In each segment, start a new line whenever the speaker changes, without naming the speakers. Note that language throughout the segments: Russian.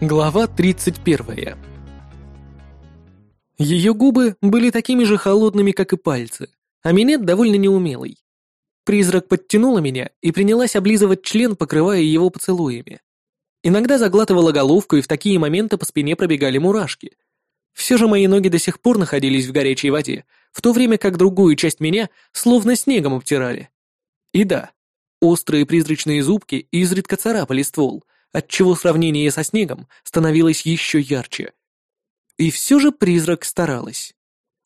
Глава 31. Ее губы были такими же холодными, как и пальцы, а минет довольно неумелый. Призрак подтянула меня и принялась облизывать член, покрывая его поцелуями. Иногда заглатывала головку, и в такие моменты по спине пробегали мурашки. Все же мои ноги до сих пор находились в горячей воде, в то время как другую часть меня словно снегом обтирали. И да, острые призрачные зубки изредка царапали ствол, отчего сравнение со снегом становилось еще ярче. И все же призрак старалась.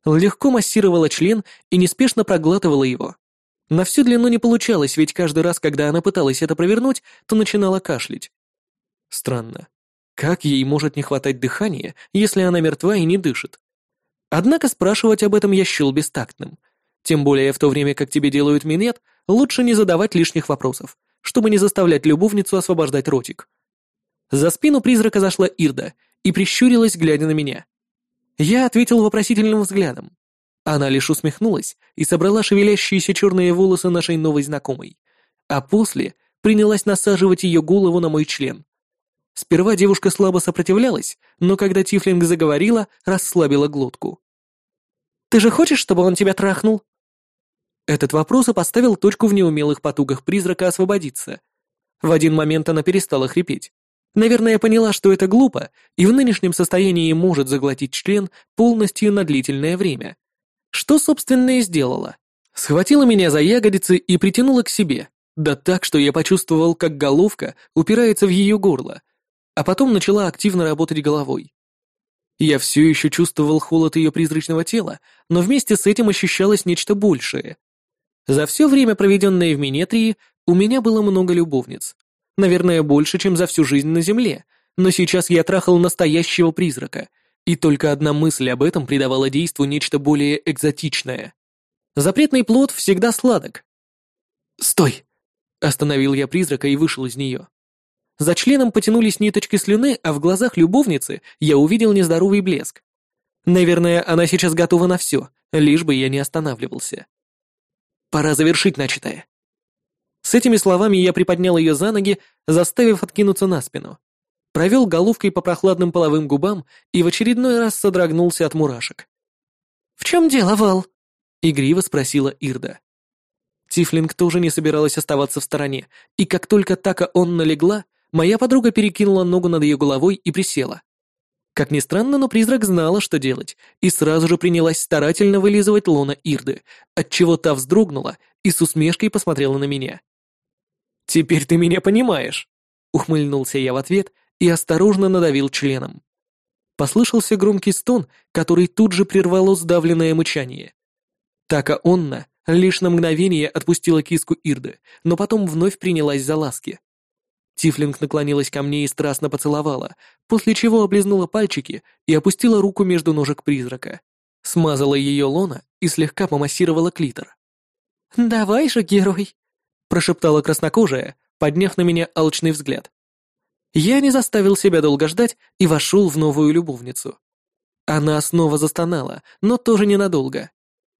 Легко массировала член и неспешно проглатывала его. На всю длину не получалось, ведь каждый раз, когда она пыталась это провернуть, то начинала кашлять. Странно. Как ей может не хватать дыхания, если она мертва и не дышит? Однако спрашивать об этом я счел бестактным. Тем более в то время, как тебе делают минет, лучше не задавать лишних вопросов, чтобы не заставлять любовницу освобождать ротик. За спину призрака зашла Ирда и прищурилась, глядя на меня. Я ответил вопросительным взглядом. Она лишь усмехнулась и собрала шевелящиеся черные волосы нашей новой знакомой, а после принялась насаживать ее голову на мой член. Сперва девушка слабо сопротивлялась, но когда Тифлинг заговорила, расслабила глотку. «Ты же хочешь, чтобы он тебя трахнул?» Этот вопрос и поставил точку в неумелых потугах призрака освободиться. В один момент она перестала хрипеть. Наверное, поняла, что это глупо, и в нынешнем состоянии может заглотить член полностью на длительное время. Что, собственно, и сделала. Схватила меня за ягодицы и притянула к себе, да так, что я почувствовал, как головка упирается в ее горло, а потом начала активно работать головой. Я все еще чувствовал холод ее призрачного тела, но вместе с этим ощущалось нечто большее. За все время, проведенное в Минетрии, у меня было много любовниц. Наверное, больше, чем за всю жизнь на Земле. Но сейчас я трахал настоящего призрака, и только одна мысль об этом придавала действу нечто более экзотичное. Запретный плод всегда сладок. «Стой!» — остановил я призрака и вышел из нее. За членом потянулись ниточки слюны, а в глазах любовницы я увидел нездоровый блеск. Наверное, она сейчас готова на все, лишь бы я не останавливался. Пора завершить начатое. С этими словами я приподнял ее за ноги, заставив откинуться на спину. Провел головкой по прохладным половым губам и в очередной раз содрогнулся от мурашек. «В чем дело, Вал?» — игриво спросила Ирда. Тифлинг тоже не собиралась оставаться в стороне, и как только Така он налегла, моя подруга перекинула ногу над ее головой и присела. Как ни странно, но призрак знала, что делать, и сразу же принялась старательно вылизывать лона Ирды, отчего та вздрогнула и с усмешкой посмотрела на меня. «Теперь ты меня понимаешь!» Ухмыльнулся я в ответ и осторожно надавил членом. Послышался громкий стон, который тут же прервало сдавленное мычание. Така Онна лишь на мгновение отпустила киску Ирды, но потом вновь принялась за ласки. Тифлинг наклонилась ко мне и страстно поцеловала, после чего облизнула пальчики и опустила руку между ножек призрака. Смазала ее лона и слегка помассировала клитор. «Давай же, герой!» Прошептала краснокожая, подняв на меня алчный взгляд. Я не заставил себя долго ждать и вошел в новую любовницу. Она снова застонала, но тоже ненадолго.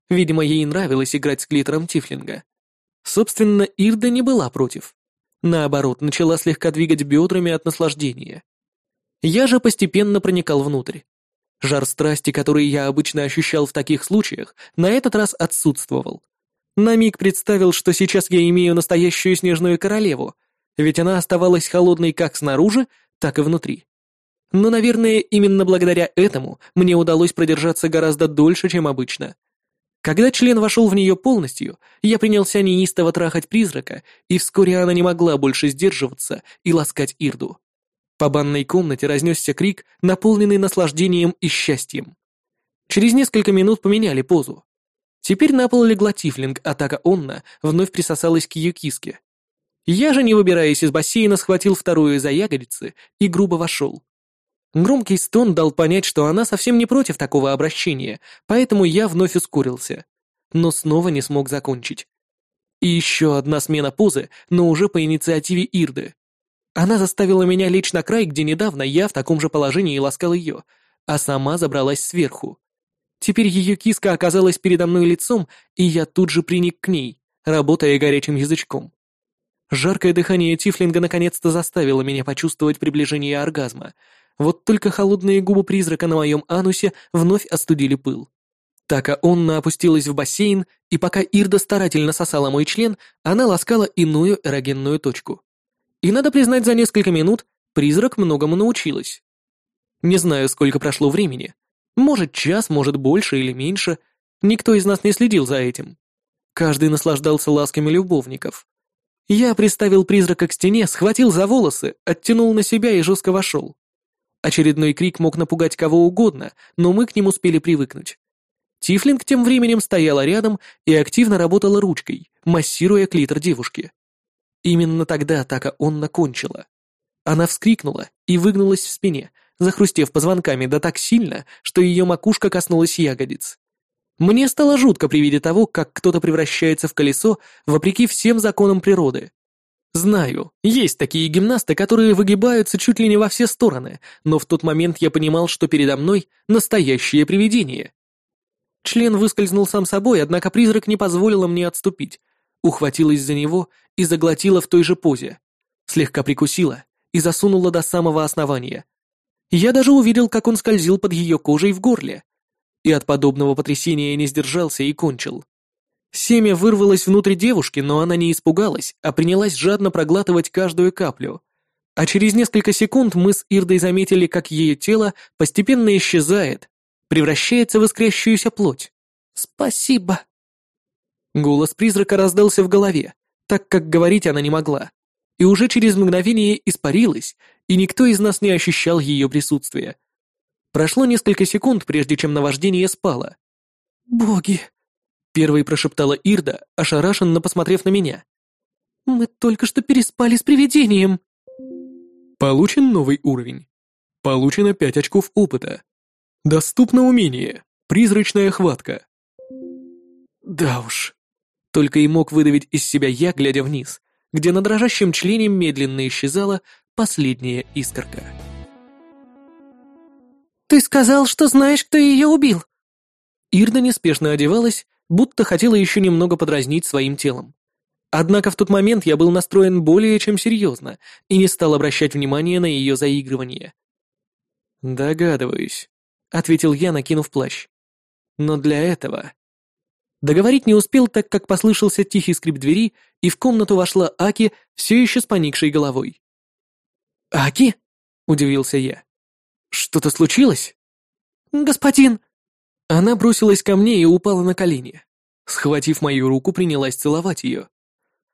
Видимо, ей нравилось играть с клитором Тифлинга. Собственно, Ирда не была против. Наоборот, начала слегка двигать бедрами от наслаждения. Я же постепенно проникал внутрь. Жар страсти, который я обычно ощущал в таких случаях, на этот раз отсутствовал. На миг представил, что сейчас я имею настоящую снежную королеву, ведь она оставалась холодной как снаружи, так и внутри. Но, наверное, именно благодаря этому мне удалось продержаться гораздо дольше, чем обычно. Когда член вошел в нее полностью, я принялся неистово трахать призрака, и вскоре она не могла больше сдерживаться и ласкать Ирду. По банной комнате разнесся крик, наполненный наслаждением и счастьем. Через несколько минут поменяли позу. Теперь на пол легла Тифлинг, атака Онна вновь присосалась к ее киске. Я же, не выбираясь из бассейна, схватил вторую за ягодицы и грубо вошел. Громкий стон дал понять, что она совсем не против такого обращения, поэтому я вновь ускорился. Но снова не смог закончить. И еще одна смена позы, но уже по инициативе Ирды. Она заставила меня лечь на край, где недавно я в таком же положении ласкал ее, а сама забралась сверху. Теперь ее киска оказалась передо мной лицом, и я тут же приник к ней, работая горячим язычком. Жаркое дыхание Тифлинга наконец-то заставило меня почувствовать приближение оргазма. Вот только холодные губы призрака на моем анусе вновь остудили пыл. Така Онна опустилась в бассейн, и пока Ирда старательно сосала мой член, она ласкала иную эрогенную точку. И надо признать, за несколько минут призрак многому научилась. Не знаю, сколько прошло времени. Может, час, может, больше или меньше. Никто из нас не следил за этим. Каждый наслаждался ласками любовников. Я приставил призрака к стене, схватил за волосы, оттянул на себя и жестко вошел. Очередной крик мог напугать кого угодно, но мы к нему успели привыкнуть. Тифлинг тем временем стояла рядом и активно работала ручкой, массируя клитор девушки. Именно тогда Така он накончила. Она вскрикнула и выгнулась в спине, захрустев позвонками да так сильно, что ее макушка коснулась ягодиц. Мне стало жутко при виде того, как кто-то превращается в колесо вопреки всем законам природы. Знаю, есть такие гимнасты, которые выгибаются чуть ли не во все стороны, но в тот момент я понимал, что передо мной настоящее привидение. Член выскользнул сам собой, однако призрак не позволила мне отступить, ухватилась за него и заглотила в той же позе. Слегка прикусила и засунула до самого основания. Я даже увидел, как он скользил под ее кожей в горле и от подобного потрясения не сдержался и кончил. Семя вырвалось внутрь девушки, но она не испугалась, а принялась жадно проглатывать каждую каплю. А через несколько секунд мы с Ирдой заметили, как ее тело постепенно исчезает, превращается в искрящуюся плоть. «Спасибо!» Голос призрака раздался в голове, так как говорить она не могла, и уже через мгновение испарилась, и никто из нас не ощущал ее присутствия. Прошло несколько секунд, прежде чем наваждение спало. «Боги!» — первой прошептала Ирда, ошарашенно посмотрев на меня. «Мы только что переспали с привидением!» Получен новый уровень. Получено пять очков опыта. Доступно умение. Призрачная хватка. Да уж. Только и мог выдавить из себя я, глядя вниз, где на дрожащем члене медленно исчезала последняя искорка. «Ты сказал, что знаешь, кто ее убил!» Ирда неспешно одевалась, будто хотела еще немного подразнить своим телом. Однако в тот момент я был настроен более чем серьезно и не стал обращать внимания на ее заигрывание. «Догадываюсь», — ответил я, накинув плащ. «Но для этого...» Договорить не успел, так как послышался тихий скрип двери, и в комнату вошла Аки, все еще с поникшей головой. «Аки?» — удивился я. «Что-то случилось?» «Господин!» Она бросилась ко мне и упала на колени. Схватив мою руку, принялась целовать ее.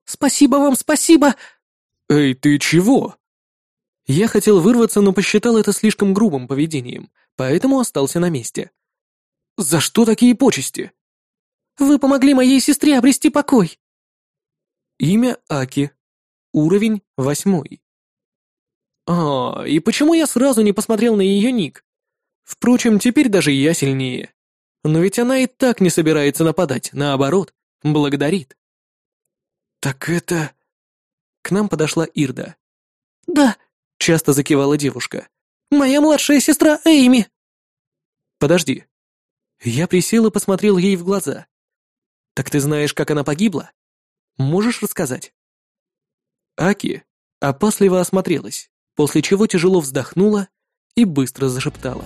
«Спасибо вам, спасибо!» «Эй, ты чего?» Я хотел вырваться, но посчитал это слишком грубым поведением, поэтому остался на месте. «За что такие почести?» «Вы помогли моей сестре обрести покой!» Имя Аки. Уровень восьмой. А, и почему я сразу не посмотрел на ее ник? Впрочем, теперь даже я сильнее. Но ведь она и так не собирается нападать, наоборот, благодарит. Так это... К нам подошла Ирда. «Да», — часто закивала девушка. «Моя младшая сестра Эйми». «Подожди». Я присел и посмотрел ей в глаза. «Так ты знаешь, как она погибла? Можешь рассказать?» Аки опасливо осмотрелась после чего тяжело вздохнула и быстро зашептала.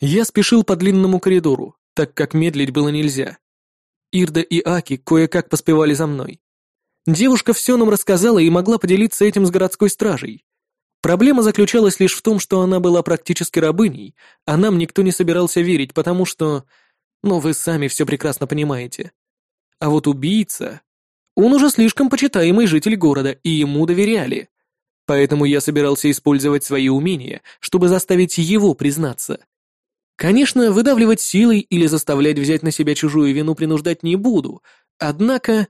Я спешил по длинному коридору, так как медлить было нельзя. Ирда и Аки кое-как поспевали за мной. Девушка все нам рассказала и могла поделиться этим с городской стражей. Проблема заключалась лишь в том, что она была практически рабыней, а нам никто не собирался верить, потому что... Ну, вы сами все прекрасно понимаете. А вот убийца... Он уже слишком почитаемый житель города, и ему доверяли. Поэтому я собирался использовать свои умения, чтобы заставить его признаться. Конечно, выдавливать силой или заставлять взять на себя чужую вину принуждать не буду, однако...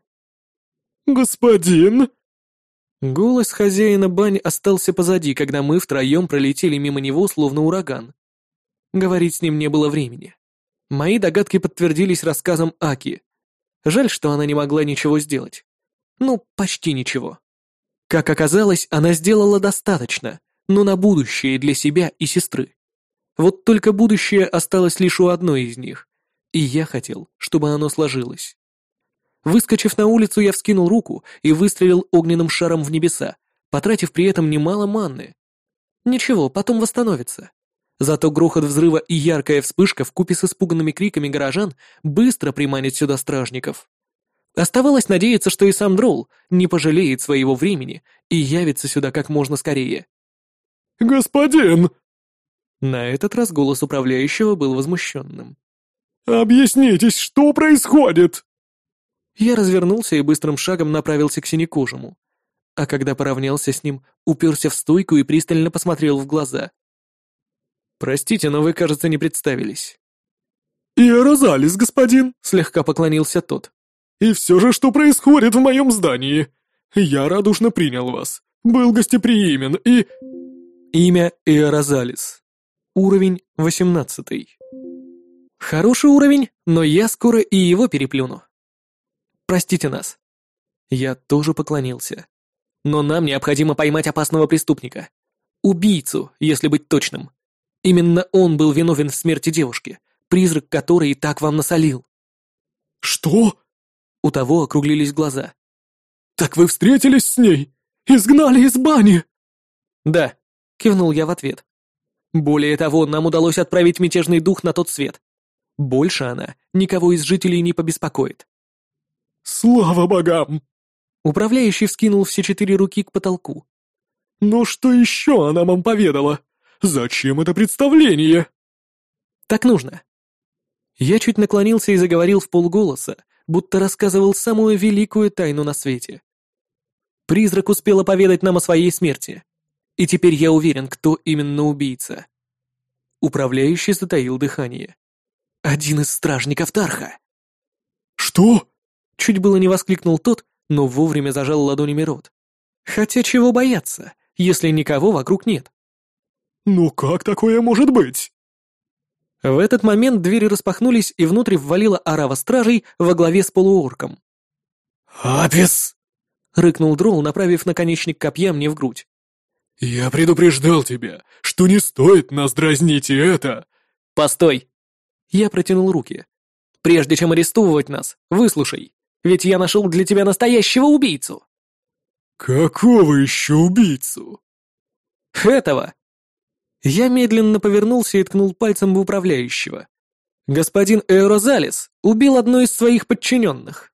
«Господин!» Голос хозяина бани остался позади, когда мы втроем пролетели мимо него, словно ураган. Говорить с ним не было времени. Мои догадки подтвердились рассказом Аки. Жаль, что она не могла ничего сделать. Ну, почти ничего. Как оказалось, она сделала достаточно, но на будущее для себя и сестры. Вот только будущее осталось лишь у одной из них, и я хотел, чтобы оно сложилось. Выскочив на улицу, я вскинул руку и выстрелил огненным шаром в небеса, потратив при этом немало манны. Ничего, потом восстановится. Зато грохот взрыва и яркая вспышка вкупе с испуганными криками горожан быстро приманит сюда стражников. Оставалось надеяться, что и сам Дроул не пожалеет своего времени и явится сюда как можно скорее.
«Господин!»
На этот раз голос управляющего был возмущенным.
«Объяснитесь, что происходит?»
Я развернулся и быстрым шагом направился к синекожему. А когда поравнялся с ним, уперся в стойку и пристально посмотрел в глаза. «Простите, но вы, кажется, не представились».
«Иерозалис, господин!»
— слегка поклонился тот.
«И все же, что происходит в моем здании? Я радушно принял вас, был гостеприимен и...»
Имя Иерозалис. Уровень восемнадцатый. Хороший уровень, но я скоро и его переплюну. Простите нас. Я тоже поклонился. Но нам необходимо поймать опасного преступника. Убийцу, если быть точным. Именно он был виновен в смерти девушки, призрак которой и так вам насолил.
«Что?»
У того округлились глаза.
«Так вы встретились с ней? Изгнали из бани?»
«Да», — кивнул я в ответ. «Более того, нам удалось отправить мятежный дух на тот свет. Больше она никого из жителей не побеспокоит».
«Слава богам!»
Управляющий вскинул все четыре руки к потолку.
«Но что еще она вам поведала? Зачем это представление?»
«Так нужно». Я чуть наклонился и заговорил в полголоса, будто рассказывал самую великую тайну на свете. Призрак успела поведать нам о своей смерти, и теперь я уверен, кто именно убийца. Управляющий затаил дыхание. Один из стражников Тарха.
«Что?»
Чуть было не воскликнул тот, но вовремя зажал ладонями рот. Хотя чего бояться, если никого вокруг нет?
«Ну как такое может быть?»
В этот момент двери распахнулись, и внутрь ввалила орава стражей во главе с полуорком.
«Апис!»
— рыкнул Дроу, направив наконечник копья мне в грудь.
«Я предупреждал тебя, что не стоит нас дразнить и это...»
«Постой!» Я протянул руки. «Прежде чем арестовывать нас, выслушай, ведь я нашел для тебя настоящего убийцу!»
«Какого еще убийцу?»
«Этого!» Я медленно повернулся и ткнул пальцем в управляющего. Господин Эорозалис убил одну из своих подчиненных.